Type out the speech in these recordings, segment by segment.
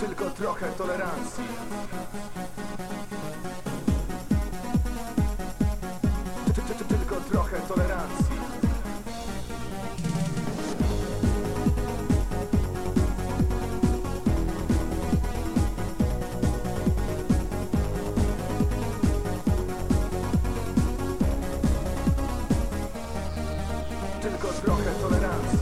Tylko trochę tolerancji Tylko trochę tolerancji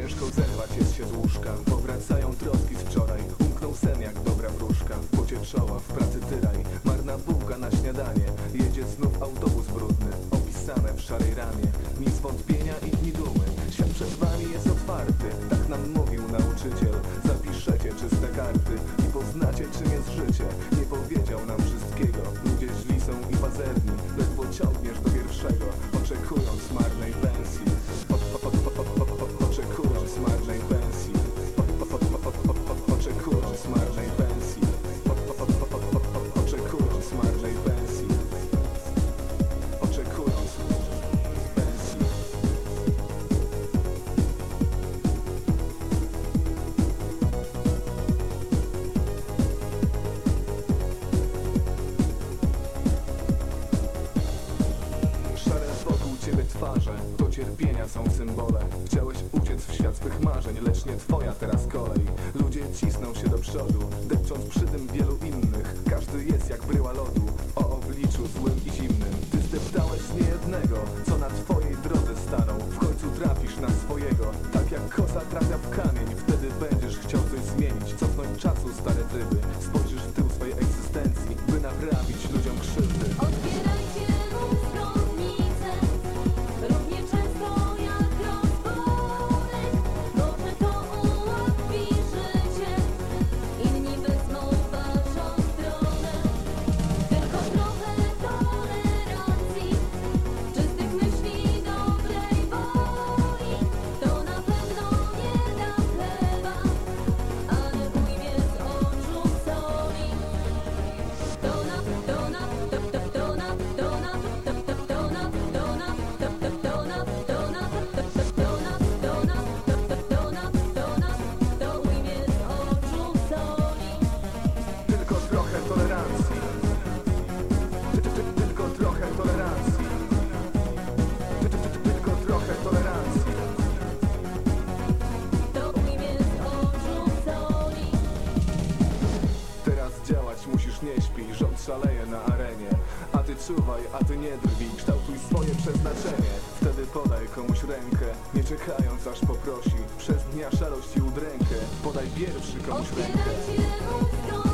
Ciężko zerwać jest się z łóżka. Powracają troski z wczoraj Umknął sen jak dobra wróżka. W pocie czoła, w pracy tyraj Marna bułka na śniadanie. Jedzie znów autobus brudny Opisane w szarej ramie Nic wątpienia i dni dumy Świat przed wami jest otwarty. Tak nam mówił nauczyciel Zapiszecie czyste karty I poznacie czym jest życie ciebie twarze Do cierpienia są symbole. Chciałeś uciec w świat swych marzeń Lecz nie twoja teraz kolej. Ludzie cisną się do przodu Depcząc przy tym wielu innych. Każdy jest jak bryła lodu O obliczu złym i zimnym. Ty zdeptałeś niejednego Co na twojej drodze stanął. W końcu trafisz na swojego Tak jak kosa trafia w kamień działać musisz nie śpi Rząd szaleje na arenie. A ty czuwaj, a ty nie drwij Kształtuj swoje przeznaczenie. Wtedy podaj komuś rękę Nie czekając aż poprosi. Przez dnia szarość i udrękę. Podaj pierwszy komuś rękę